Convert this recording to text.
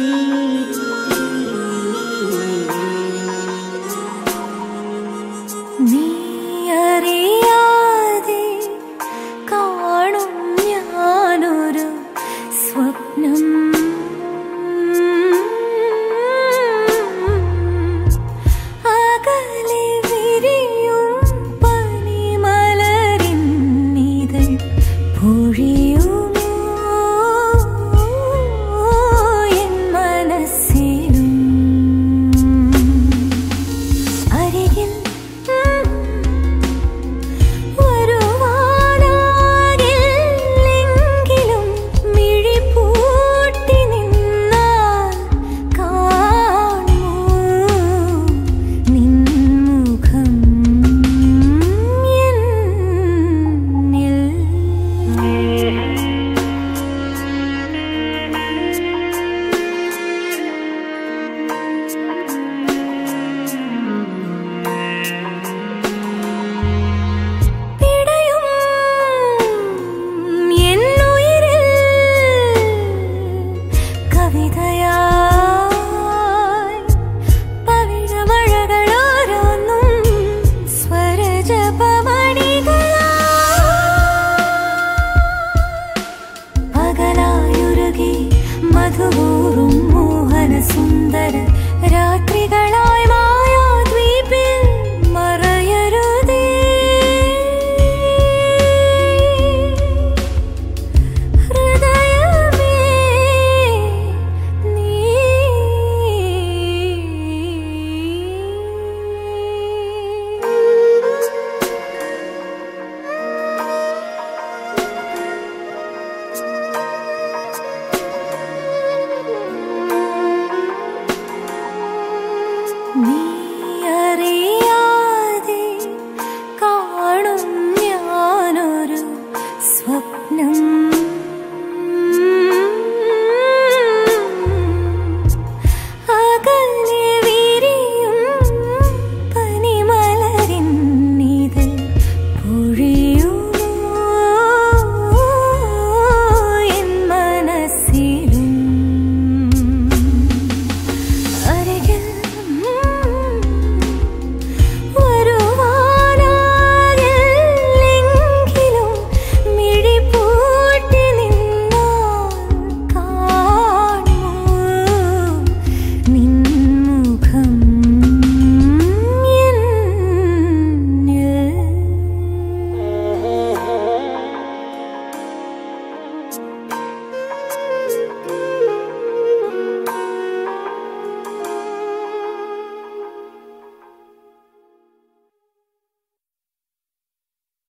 you.